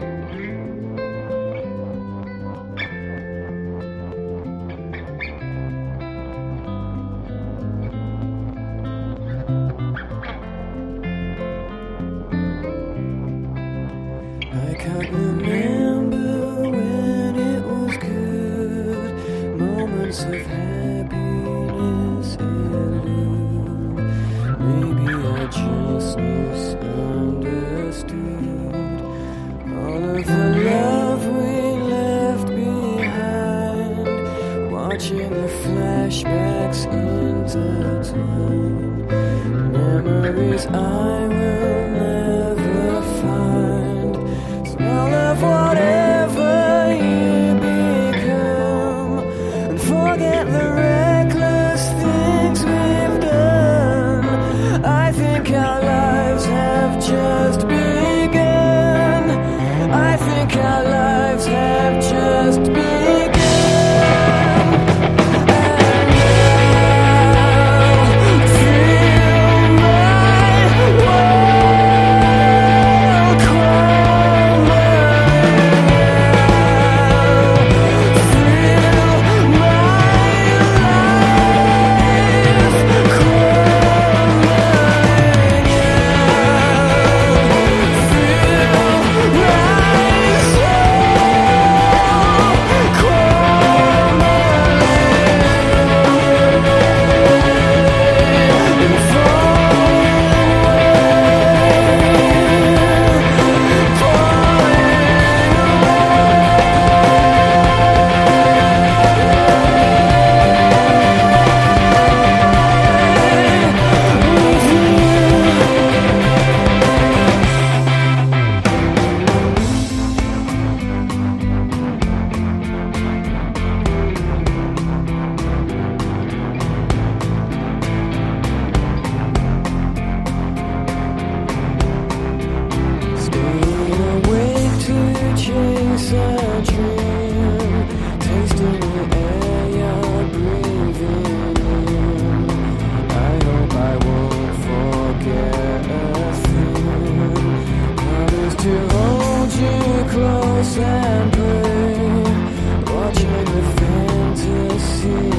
Mm-hmm. Watching the flashbacks intertwine, memories I will never. close and pray, watching the fantasy.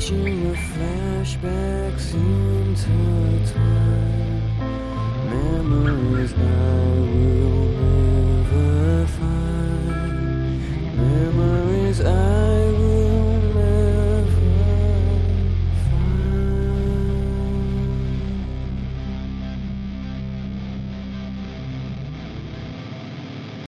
Watching the flashbacks intertwine, memories die.